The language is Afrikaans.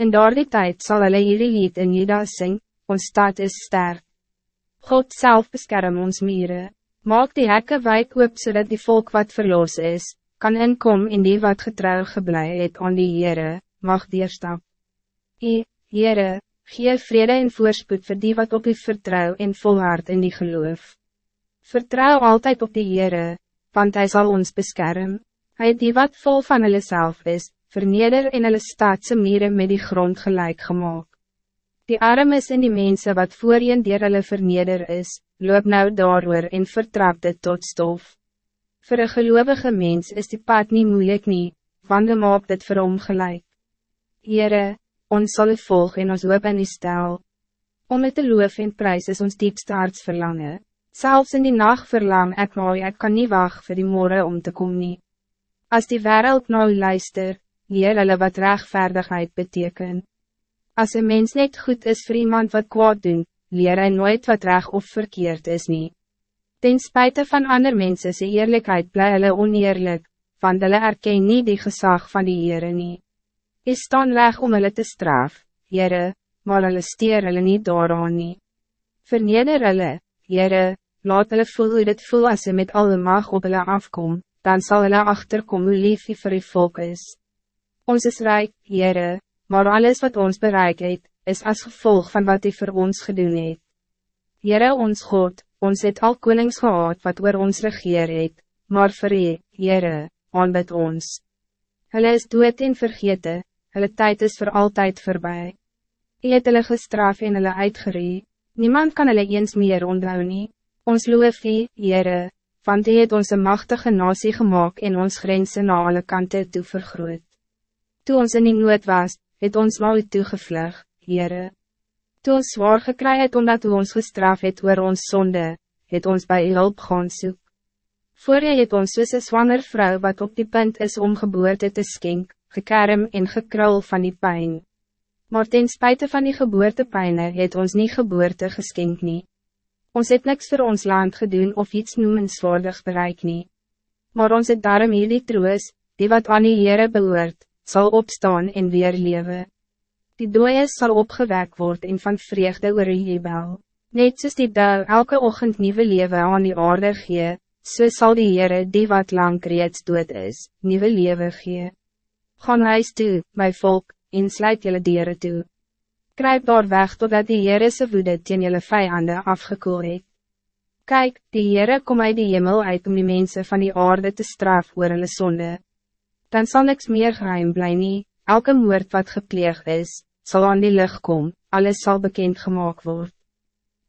In daardie tijd zal hulle hierdie lied in Juda sing, ons stad is sterk. God zelf beskerm ons mieren. Maak die hekke wijk oop zodat die volk wat verloos is, kan inkom in die wat getrouw geblei het aan die Heere, mag deerstap. E, Heere, gee vrede en voorspoed voor die wat op u vertrouw en volhard in die geloof. Vertrouw altijd op die Heere, want hij zal ons beschermen. Hij die wat vol van hulle self is, verneder in hulle staatse mieren met die grond gelijk gemaakt. Die armes en die mensen wat voorheen dier hulle verneder is, loop nou daarover en vertrap dit tot stof. Voor een gelovige mens is die pad niet moeilijk nie, want de maak dit vir hom gelijk. Heere, ons sal u volg en ons hoop in die stel. Om het te loof en prijs is ons diepste harts verlangen. Zelfs in die nacht verlang ek nou, ek kan niet wachten voor die morgen om te komen. As die wereld nou luister, leer hulle wat rechtvaardigheid betekent. Als een mens niet goed is voor iemand wat kwaad doen, leer hij nooit wat recht of verkeerd is niet. Ten spijte van ander mensen se eerlijkheid bly hulle oneerlijk, want hulle erken nie die gezag van die Heere nie. Is staan reg om hulle te straf, Heere, maar hulle steer hulle nie daaraan nie. Verneder hulle, Heere, laat hulle voel hoe dit voel as ze met alle mag op hulle afkom, dan zal hulle achterkom hoe lief hy vir die volk is. Ons is rijk, Heere, maar alles wat ons bereik het, is als gevolg van wat hij voor ons gedoen het. Heere ons God, ons het al konings gehad wat oor ons regeer het, maar vir hy, Heere, aanbid ons. Hulle is dood en vergete, hulle tijd is voor altijd voorbij. Hy het hulle gestraf en hulle uitgeree, niemand kan hulle eens meer onthou nie. Ons loof hy, Heere, want hy het ons een machtige nasie gemaakt en ons grenzen na alle kanten toe vergroot. Toe ons in die nood was, het ons maar toegevlug, Heere. Toe ons zwaar gekry het omdat u ons gestraf het oor ons zonde, het ons bij u hulp gaan soek. Voor jy het ons soos een zwanger vrou wat op die punt is om geboorte te skink, gekerm en gekrul van die pijn. Maar ten spijt van die geboortepijne het ons niet geboorte geskink nie. Ons het niks voor ons land gedoen of iets noemenswaardig bereik nie. Maar ons het daarom hierdie troos, die wat aan die Heere behoort, zal opstaan en weer leven. Die dooies zal opgewekt worden en van vreugde oor jebel. Net soos die dou elke ochtend nieuwe leven aan die aarde gee, so sal die Heere die wat lang reeds dood is, nieuwe leven gee. Gaan huis toe, my volk, en sluit jylle dieren toe. Kruip daar weg totdat die Heere se woede teen jylle vijanden afgekoel het. Kijk, die Heere kom uit die hemel uit om die mensen van die aarde te straf oor hulle sonde. Dan zal niks meer geheim bly nie, elke moord wat gepleegd is, zal aan die lucht komen, alles zal bekend gemaakt worden.